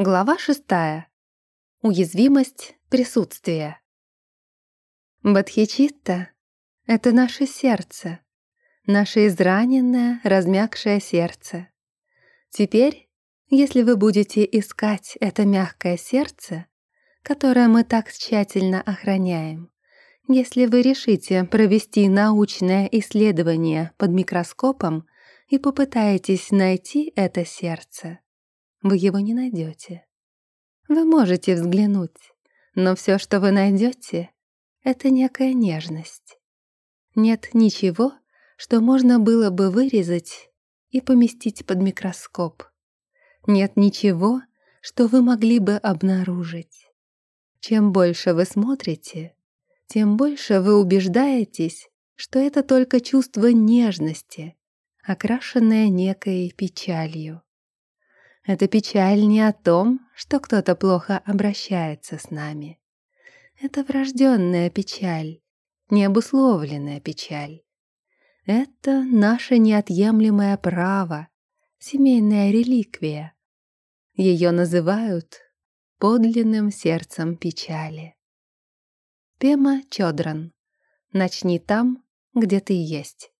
Глава шестая. Уязвимость присутствия. Бадхичитта — это наше сердце, наше израненное, размягшее сердце. Теперь, если вы будете искать это мягкое сердце, которое мы так тщательно охраняем, если вы решите провести научное исследование под микроскопом и попытаетесь найти это сердце, вы его не найдете. Вы можете взглянуть, но все, что вы найдете, это некая нежность. Нет ничего, что можно было бы вырезать и поместить под микроскоп. Нет ничего, что вы могли бы обнаружить. Чем больше вы смотрите, тем больше вы убеждаетесь, что это только чувство нежности, окрашенное некой печалью. Это печаль не о том, что кто-то плохо обращается с нами. Это врожденная печаль, необусловленная печаль. Это наше неотъемлемое право, семейная реликвия. Ее называют подлинным сердцем печали. Пема Чодран. Начни там, где ты есть.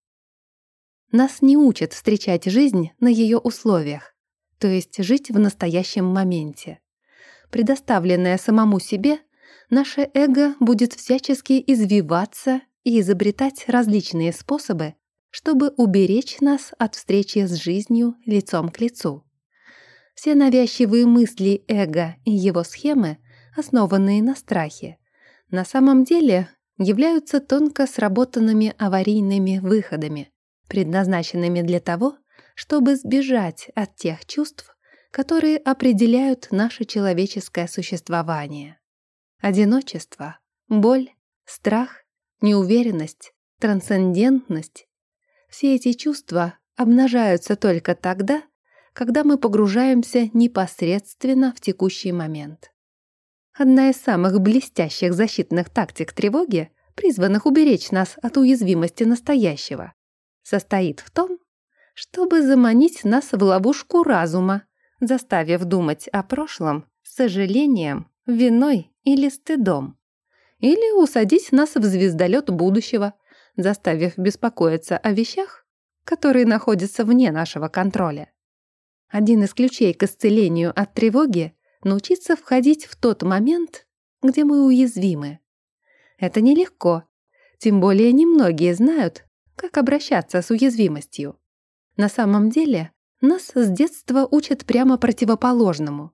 Нас не учат встречать жизнь на ее условиях то есть жить в настоящем моменте. Предоставленное самому себе, наше эго будет всячески извиваться и изобретать различные способы, чтобы уберечь нас от встречи с жизнью лицом к лицу. Все навязчивые мысли эго и его схемы, основанные на страхе, на самом деле являются тонко сработанными аварийными выходами, предназначенными для того, чтобы сбежать от тех чувств, которые определяют наше человеческое существование. Одиночество, боль, страх, неуверенность, трансцендентность — все эти чувства обнажаются только тогда, когда мы погружаемся непосредственно в текущий момент. Одна из самых блестящих защитных тактик тревоги, призванных уберечь нас от уязвимости настоящего, состоит в том, чтобы заманить нас в ловушку разума, заставив думать о прошлом сожалением, виной или стыдом. Или усадить нас в звездолет будущего, заставив беспокоиться о вещах, которые находятся вне нашего контроля. Один из ключей к исцелению от тревоги — научиться входить в тот момент, где мы уязвимы. Это нелегко, тем более немногие знают, как обращаться с уязвимостью. На самом деле, нас с детства учат прямо противоположному.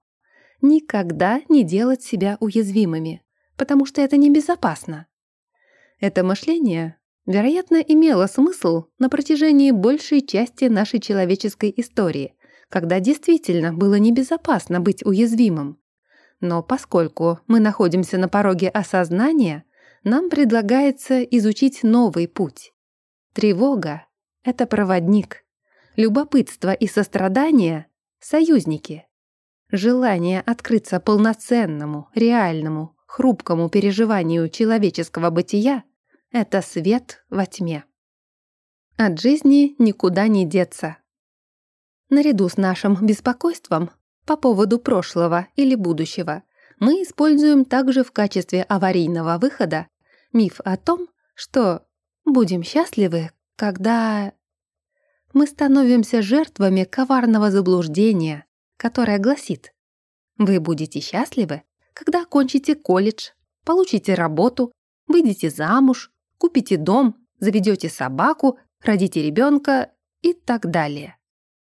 Никогда не делать себя уязвимыми, потому что это небезопасно. Это мышление, вероятно, имело смысл на протяжении большей части нашей человеческой истории, когда действительно было небезопасно быть уязвимым. Но поскольку мы находимся на пороге осознания, нам предлагается изучить новый путь. Тревога — это проводник, любопытство и сострадание — союзники. Желание открыться полноценному, реальному, хрупкому переживанию человеческого бытия — это свет во тьме. От жизни никуда не деться. Наряду с нашим беспокойством по поводу прошлого или будущего мы используем также в качестве аварийного выхода миф о том, что будем счастливы, когда мы становимся жертвами коварного заблуждения, которое гласит «Вы будете счастливы, когда окончите колледж, получите работу, выйдете замуж, купите дом, заведете собаку, родите ребенка и так далее».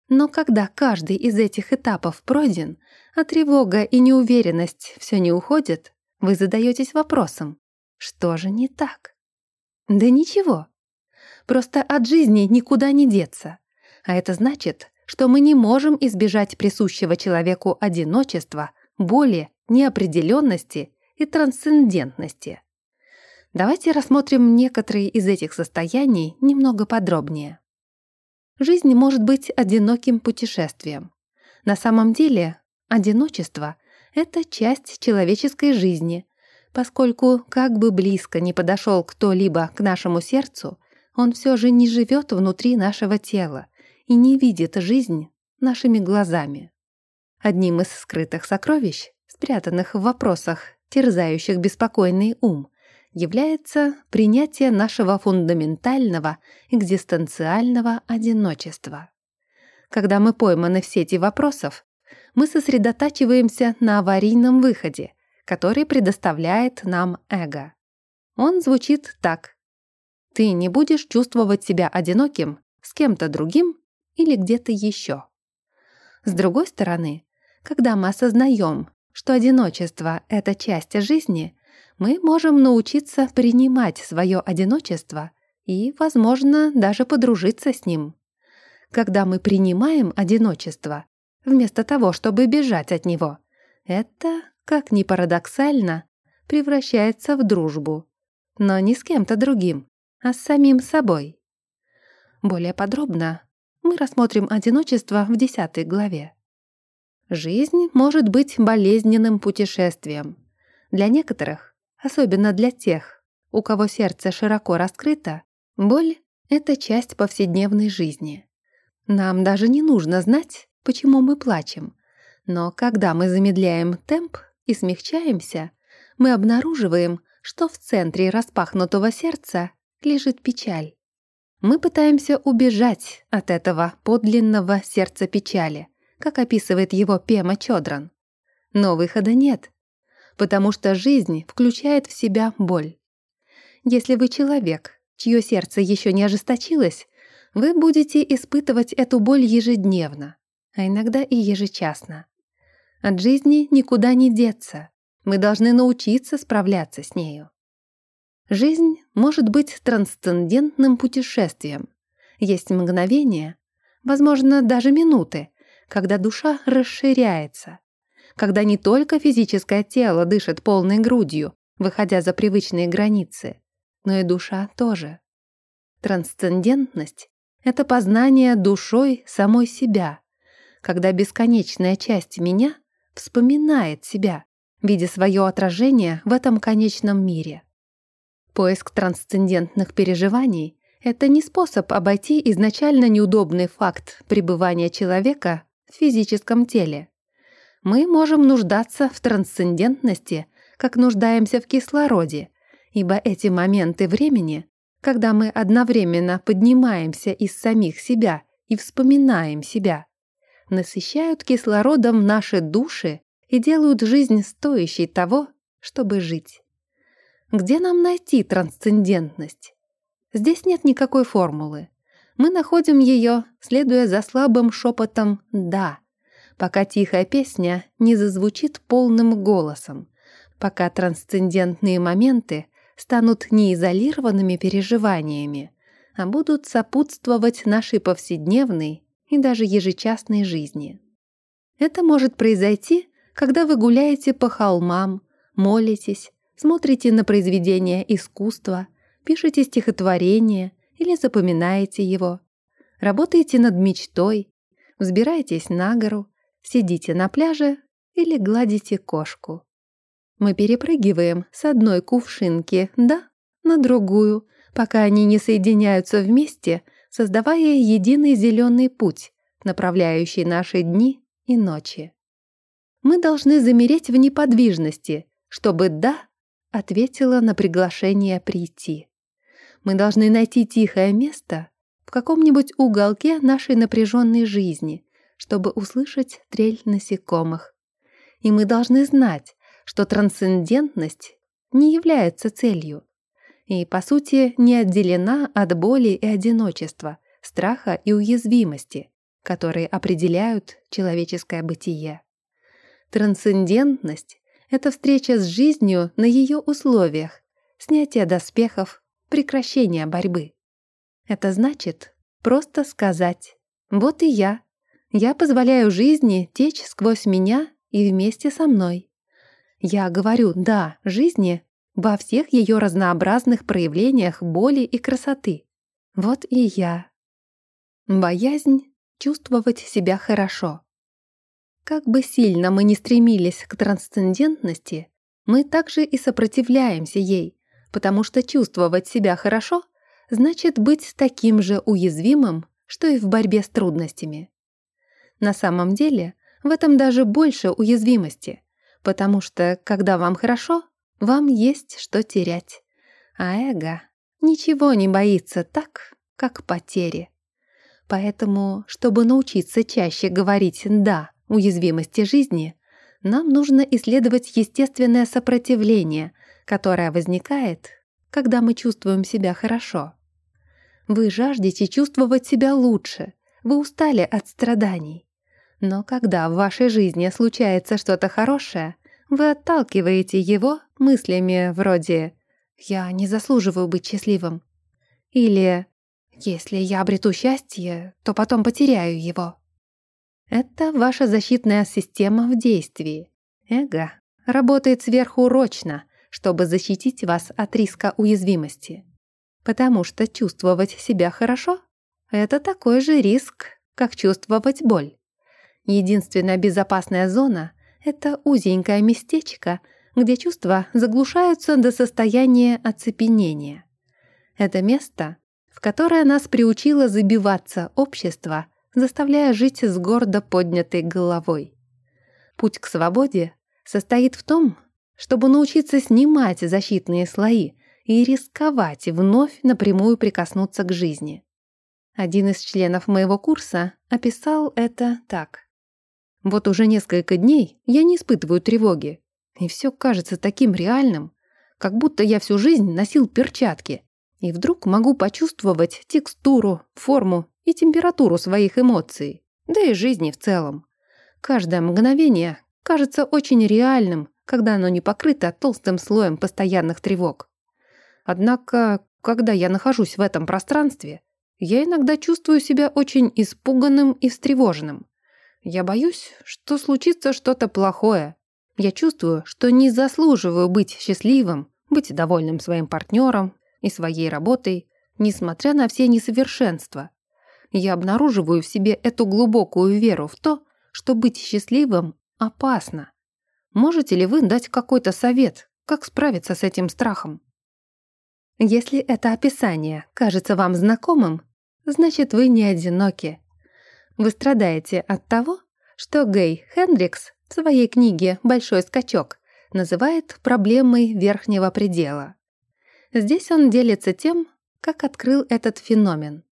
Но когда каждый из этих этапов пройден, а тревога и неуверенность все не уходят, вы задаетесь вопросом, что же не так? Да ничего, Просто от жизни никуда не деться. А это значит, что мы не можем избежать присущего человеку одиночества, боли, неопределенности и трансцендентности. Давайте рассмотрим некоторые из этих состояний немного подробнее. Жизнь может быть одиноким путешествием. На самом деле, одиночество — это часть человеческой жизни, поскольку как бы близко не подошел кто-либо к нашему сердцу, он все же не живет внутри нашего тела и не видит жизнь нашими глазами. Одним из скрытых сокровищ, спрятанных в вопросах, терзающих беспокойный ум, является принятие нашего фундаментального экзистенциального одиночества. Когда мы пойманы в сети вопросов, мы сосредотачиваемся на аварийном выходе, который предоставляет нам эго. Он звучит так. Ты не будешь чувствовать себя одиноким с кем-то другим или где-то еще. С другой стороны, когда мы осознаем, что одиночество — это часть жизни, мы можем научиться принимать свое одиночество и, возможно, даже подружиться с ним. Когда мы принимаем одиночество, вместо того, чтобы бежать от него, это, как ни парадоксально, превращается в дружбу. Но не с кем-то другим, а с самим собой. Более подробно мы рассмотрим одиночество в десятой главе. Жизнь может быть болезненным путешествием. Для некоторых, особенно для тех, у кого сердце широко раскрыто, боль — это часть повседневной жизни. Нам даже не нужно знать, почему мы плачем. Но когда мы замедляем темп и смягчаемся, мы обнаруживаем, что в центре распахнутого сердца лежит печаль. Мы пытаемся убежать от этого подлинного сердца печали, как описывает его Пема Чодран. Но выхода нет, потому что жизнь включает в себя боль. Если вы человек, чье сердце еще не ожесточилось, вы будете испытывать эту боль ежедневно, а иногда и ежечасно. От жизни никуда не деться. Мы должны научиться справляться с нею. Жизнь может быть трансцендентным путешествием. Есть мгновения, возможно, даже минуты, когда душа расширяется, когда не только физическое тело дышит полной грудью, выходя за привычные границы, но и душа тоже. Трансцендентность — это познание душой самой себя, когда бесконечная часть меня вспоминает себя, видя свое отражение в этом конечном мире. Поиск трансцендентных переживаний — это не способ обойти изначально неудобный факт пребывания человека в физическом теле. Мы можем нуждаться в трансцендентности, как нуждаемся в кислороде, ибо эти моменты времени, когда мы одновременно поднимаемся из самих себя и вспоминаем себя, насыщают кислородом наши души и делают жизнь стоящей того, чтобы жить. Где нам найти трансцендентность? Здесь нет никакой формулы. Мы находим ее, следуя за слабым шепотом «да», пока тихая песня не зазвучит полным голосом, пока трансцендентные моменты станут не изолированными переживаниями, а будут сопутствовать нашей повседневной и даже ежечасной жизни. Это может произойти, когда вы гуляете по холмам, молитесь, смотрите на произведение искусства, пишете стихотворение или запоминаете его, работаете над мечтой, взбираетесь на гору, сидите на пляже или гладите кошку. Мы перепрыгиваем с одной кувшинки «да» на другую, пока они не соединяются вместе, создавая единый зеленый путь, направляющий наши дни и ночи. Мы должны замереть в неподвижности, чтобы «да» ответила на приглашение прийти. Мы должны найти тихое место в каком-нибудь уголке нашей напряженной жизни, чтобы услышать трель насекомых. И мы должны знать, что трансцендентность не является целью и, по сути, не отделена от боли и одиночества, страха и уязвимости, которые определяют человеческое бытие. Трансцендентность это встреча с жизнью на ее условиях, снятие доспехов, прекращение борьбы. Это значит просто сказать «Вот и я. Я позволяю жизни течь сквозь меня и вместе со мной. Я говорю «да» жизни во всех ее разнообразных проявлениях боли и красоты. Вот и я. Боязнь чувствовать себя хорошо. Как бы сильно мы ни стремились к трансцендентности, мы также и сопротивляемся ей, потому что чувствовать себя хорошо значит быть таким же уязвимым, что и в борьбе с трудностями. На самом деле, В этом даже больше уязвимости, потому что, когда вам хорошо, вам есть что терять. А эго ничего не боится так, как потери. Поэтому, чтобы научиться чаще говорить «да» уязвимости жизни, нам нужно исследовать естественное сопротивление, которое возникает, когда мы чувствуем себя хорошо. Вы жаждете чувствовать себя лучше, вы устали от страданий. Но когда в вашей жизни случается что-то хорошее, вы отталкиваете его мыслями вроде «я не заслуживаю быть счастливым» или «если я обрету счастье, то потом потеряю его». Это ваша защитная система в действии. Эго работает сверхурочно, чтобы защитить вас от риска уязвимости. Потому что чувствовать себя хорошо — это такой же риск, как чувствовать боль. Единственная безопасная зона — это узенькое местечко, где чувства заглушаются до состояния оцепенения. Это место, в которое нас приучило забиваться общество, заставляя жить с гордо поднятой головой. Путь к свободе состоит в том, чтобы научиться снимать защитные слои и рисковать вновь напрямую прикоснуться к жизни. Один из членов моего курса описал это так. Вот уже несколько дней я не испытываю тревоги, и все кажется таким реальным, как будто я всю жизнь носил перчатки, и вдруг могу почувствовать текстуру, форму и температуру своих эмоций, да и жизни в целом. Каждое мгновение кажется очень реальным, когда оно не покрыто толстым слоем постоянных тревог. Однако, когда я нахожусь в этом пространстве, я иногда чувствую себя очень испуганным и встревоженным. Я боюсь, что случится что-то плохое. Я чувствую, что не заслуживаю быть счастливым, быть довольным своим партнером и своей работой, несмотря на все несовершенства. Я обнаруживаю в себе эту глубокую веру в то, что быть счастливым опасно. Можете ли вы дать какой-то совет, как справиться с этим страхом? Если это описание кажется вам знакомым, значит вы не одиноки. Вы страдаете от того, что Гей Хендрикс в своей книге «Большой скачок» называет проблемой верхнего предела. Здесь он делится тем, как открыл этот феномен.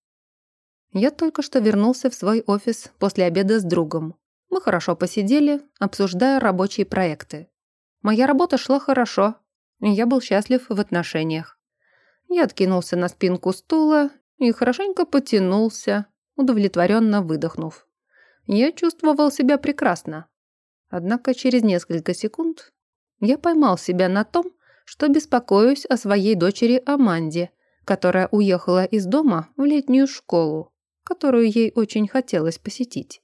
Я только что вернулся в свой офис после обеда с другом. Мы хорошо посидели, обсуждая рабочие проекты. Моя работа шла хорошо, и я был счастлив в отношениях. Я откинулся на спинку стула и хорошенько потянулся, удовлетворенно выдохнув. Я чувствовал себя прекрасно. Однако через несколько секунд я поймал себя на том, что беспокоюсь о своей дочери Аманде, которая уехала из дома в летнюю школу, которую ей очень хотелось посетить.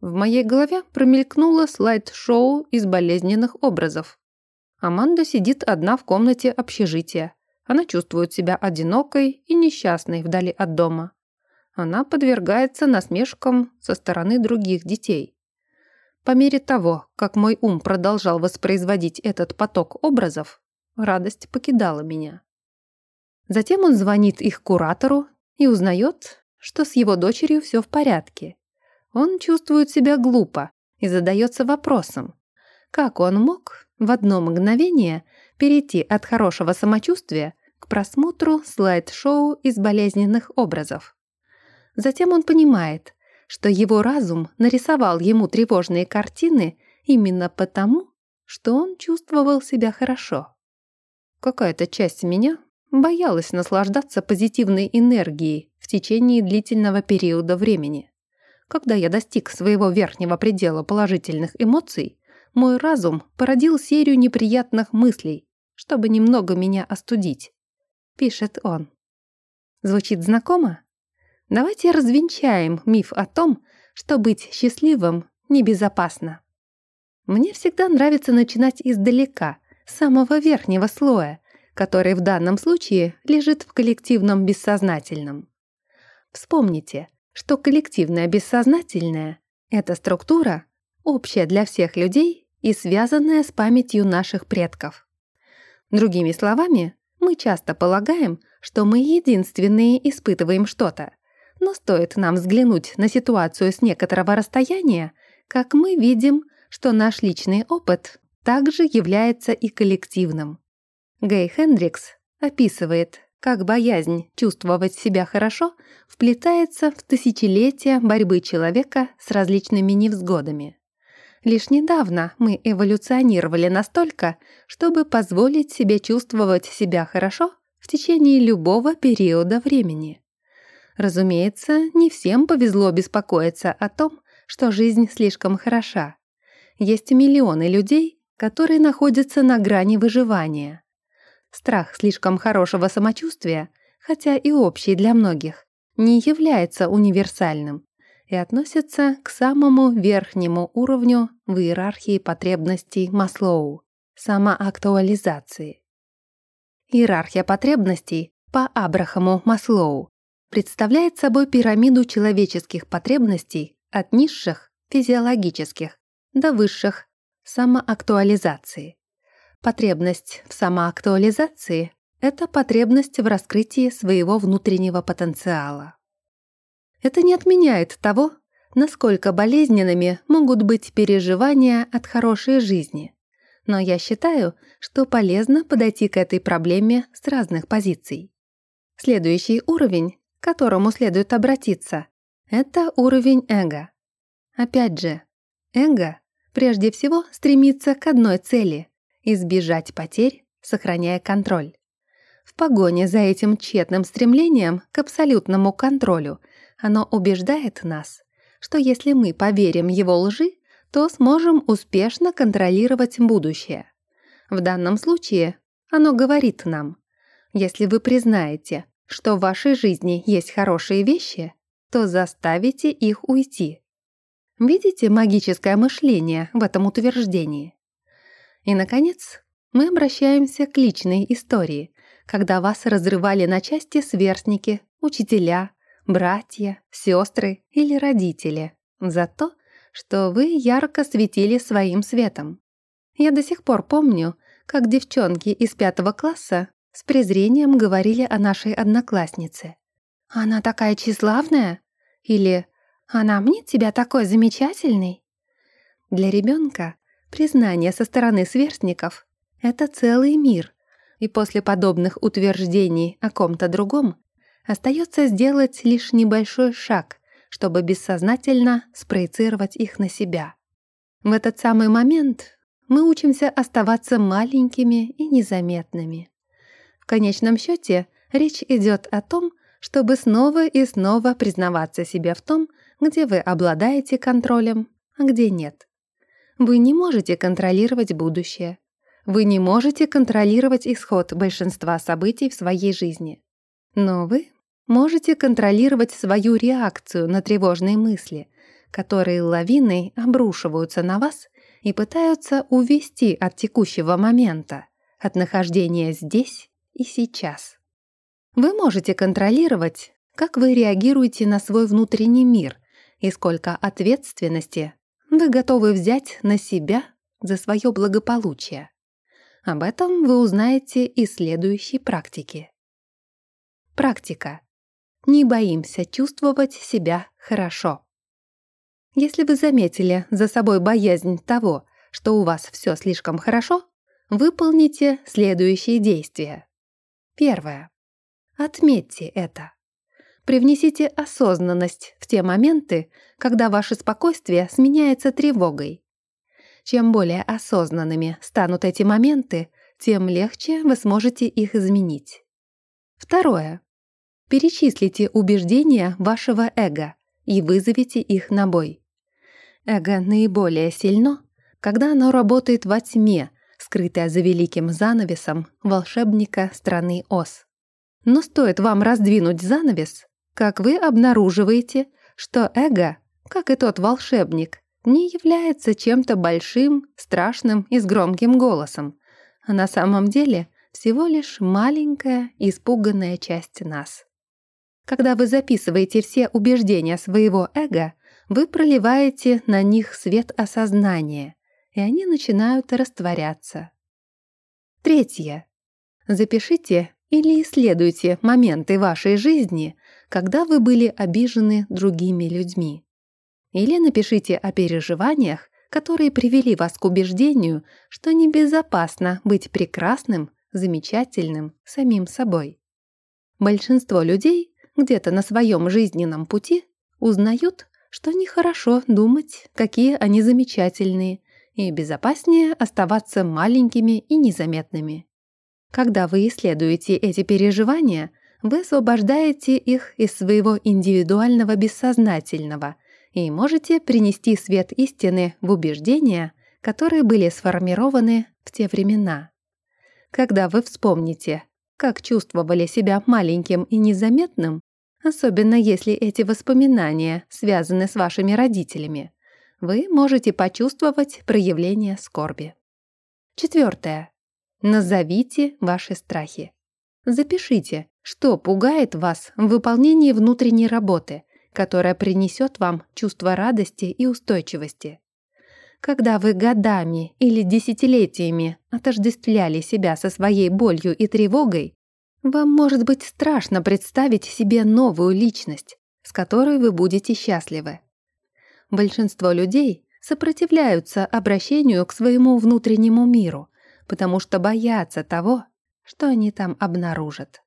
В моей голове промелькнуло слайд-шоу из болезненных образов. Аманда сидит одна в комнате общежития. Она чувствует себя одинокой и несчастной вдали от дома. Она подвергается насмешкам со стороны других детей. По мере того, как мой ум продолжал воспроизводить этот поток образов, радость покидала меня. Затем он звонит их куратору и узнает, что с его дочерью все в порядке. Он чувствует себя глупо и задается вопросом, как он мог в одно мгновение перейти от хорошего самочувствия к просмотру слайд-шоу из болезненных образов. Затем он понимает, что его разум нарисовал ему тревожные картины именно потому, что он чувствовал себя хорошо. Какая-то часть меня боялась наслаждаться позитивной энергией течение длительного периода времени. Когда я достиг своего верхнего предела положительных эмоций, мой разум породил серию неприятных мыслей, чтобы немного меня остудить. Пишет он. Звучит знакомо? Давайте развенчаем миф о том, что быть счастливым небезопасно. Мне всегда нравится начинать издалека, с самого верхнего слоя, который в данном случае лежит в коллективном бессознательном. Вспомните, что коллективное бессознательное — это структура, общая для всех людей и связанная с памятью наших предков. Другими словами, мы часто полагаем, что мы единственные испытываем что-то, но стоит нам взглянуть на ситуацию с некоторого расстояния, как мы видим, что наш личный опыт также является и коллективным. Гей Хендрикс описывает, как боязнь чувствовать себя хорошо вплетается в тысячелетия борьбы человека с различными невзгодами. Лишь недавно мы эволюционировали настолько, чтобы позволить себе чувствовать себя хорошо в течение любого периода времени. Разумеется, не всем повезло беспокоиться о том, что жизнь слишком хороша. Есть миллионы людей, которые находятся на грани выживания. Страх слишком хорошего самочувствия, хотя и общий для многих, не является универсальным и относится к самому верхнему уровню в иерархии потребностей Маслоу – самоактуализации. Иерархия потребностей по Абрахаму Маслоу представляет собой пирамиду человеческих потребностей от низших – физиологических до высших – самоактуализации. Потребность в самоактуализации – это потребность в раскрытии своего внутреннего потенциала. Это не отменяет того, насколько болезненными могут быть переживания от хорошей жизни. Но я считаю, что полезно подойти к этой проблеме с разных позиций. Следующий уровень, к которому следует обратиться, это уровень эго. Опять же, эго прежде всего стремится к одной цели – избежать потерь, сохраняя контроль. В погоне за этим тщетным стремлением к абсолютному контролю оно убеждает нас, что если мы поверим его лжи, то сможем успешно контролировать будущее. В данном случае оно говорит нам, если вы признаете, что в вашей жизни есть хорошие вещи, то заставите их уйти. Видите магическое мышление в этом утверждении? И, наконец, мы обращаемся к личной истории, когда вас разрывали на части сверстники, учителя, братья, сестры или родители за то, что вы ярко светили своим светом. Я до сих пор помню, как девчонки из пятого класса с презрением говорили о нашей однокласснице. «Она такая тщеславная?» Или «Она мнит тебя такой замечательный?» Для ребенка признание со стороны сверстников — это целый мир, и после подобных утверждений о ком-то другом остается сделать лишь небольшой шаг, чтобы бессознательно спроецировать их на себя. В этот самый момент мы учимся оставаться маленькими и незаметными. В конечном счете речь идет о том, чтобы снова и снова признаваться себе в том, где вы обладаете контролем, а где нет. Вы не можете контролировать будущее. Вы не можете контролировать исход большинства событий в своей жизни. Но вы можете контролировать свою реакцию на тревожные мысли, которые лавиной обрушиваются на вас и пытаются увести от текущего момента, от нахождения здесь и сейчас. Вы можете контролировать, как вы реагируете на свой внутренний мир и сколько ответственности вы готовы взять на себя за свое благополучие. Об этом вы узнаете из следующей практики. Практика. Не боимся чувствовать себя хорошо. Если вы заметили за собой боязнь того, что у вас все слишком хорошо, выполните следующие действия. Первое. Отметьте это. Привнесите осознанность в те моменты, когда ваше спокойствие сменяется тревогой. Чем более осознанными станут эти моменты, тем легче вы сможете их изменить. Второе. Перечислите убеждения вашего эго и вызовите их на бой. Эго наиболее сильно, когда оно работает во тьме, скрытая за великим занавесом волшебника страны Оз. Но стоит вам раздвинуть занавес, как вы обнаруживаете, что эго, как и тот волшебник, не является чем-то большим, страшным и с громким голосом, а на самом деле всего лишь маленькая, испуганная часть нас. Когда вы записываете все убеждения своего эго, вы проливаете на них свет осознания, и они начинают растворяться. Третье. Запишите или исследуйте моменты вашей жизни, когда вы были обижены другими людьми. Или напишите о переживаниях, которые привели вас к убеждению, что небезопасно быть прекрасным, замечательным самим собой. Большинство людей где-то на своем жизненном пути узнают, что нехорошо думать, какие они замечательные, и безопаснее оставаться маленькими и незаметными. Когда вы исследуете эти переживания, вы освобождаете их из своего индивидуального бессознательного и можете принести свет истины в убеждения, которые были сформированы в те времена. Когда вы вспомните, как чувствовали себя маленьким и незаметным, особенно если эти воспоминания связаны с вашими родителями, вы можете почувствовать проявление скорби. Четвертое. Назовите ваши страхи. Запишите, что пугает вас в выполнении внутренней работы, которая принесет вам чувство радости и устойчивости. Когда вы годами или десятилетиями отождествляли себя со своей болью и тревогой, вам может быть страшно представить себе новую личность, с которой вы будете счастливы. Большинство людей сопротивляются обращению к своему внутреннему миру, потому что боятся того, что они там обнаружат.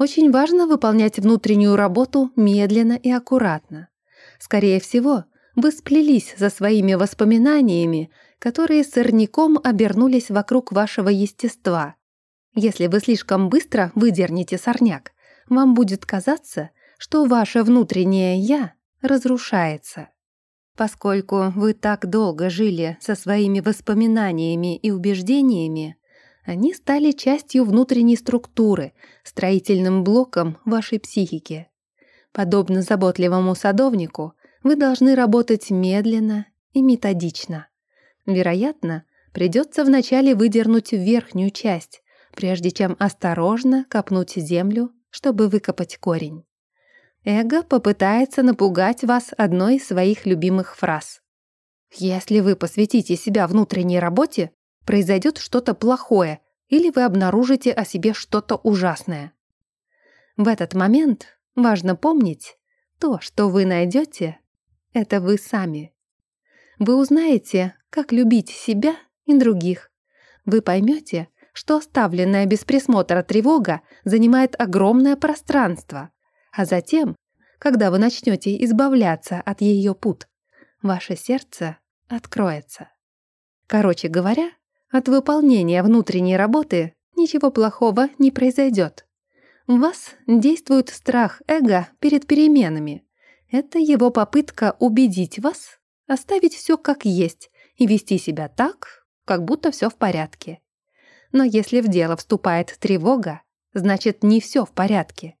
Очень важно выполнять внутреннюю работу медленно и аккуратно. Скорее всего, вы сплелись за своими воспоминаниями, которые сорняком обернулись вокруг вашего естества. Если вы слишком быстро выдернете сорняк, вам будет казаться, что ваше внутреннее «я» разрушается. Поскольку вы так долго жили со своими воспоминаниями и убеждениями, они стали частью внутренней структуры, строительным блоком вашей психики. Подобно заботливому садовнику, вы должны работать медленно и методично. Вероятно, придется вначале выдернуть верхнюю часть, прежде чем осторожно копнуть землю, чтобы выкопать корень. Эго попытается напугать вас одной из своих любимых фраз. Если вы посвятите себя внутренней работе, произойдет что-то плохое или вы обнаружите о себе что-то ужасное. В этот момент важно помнить, то, что вы найдете, это вы сами. Вы узнаете, как любить себя и других. Вы поймете, что оставленная без присмотра тревога занимает огромное пространство, а затем, когда вы начнете избавляться от ее пут, ваше сердце откроется. Короче говоря, от выполнения внутренней работы ничего плохого не произойдет. В вас действует страх эго перед переменами. Это его попытка убедить вас оставить все как есть и вести себя так, как будто все в порядке. Но если в дело вступает тревога, значит не все в порядке.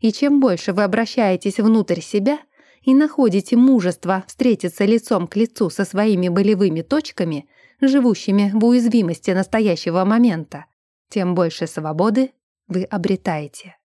И чем больше вы обращаетесь внутрь себя и находите мужество встретиться лицом к лицу со своими болевыми точками – живущими в уязвимости настоящего момента, тем больше свободы вы обретаете.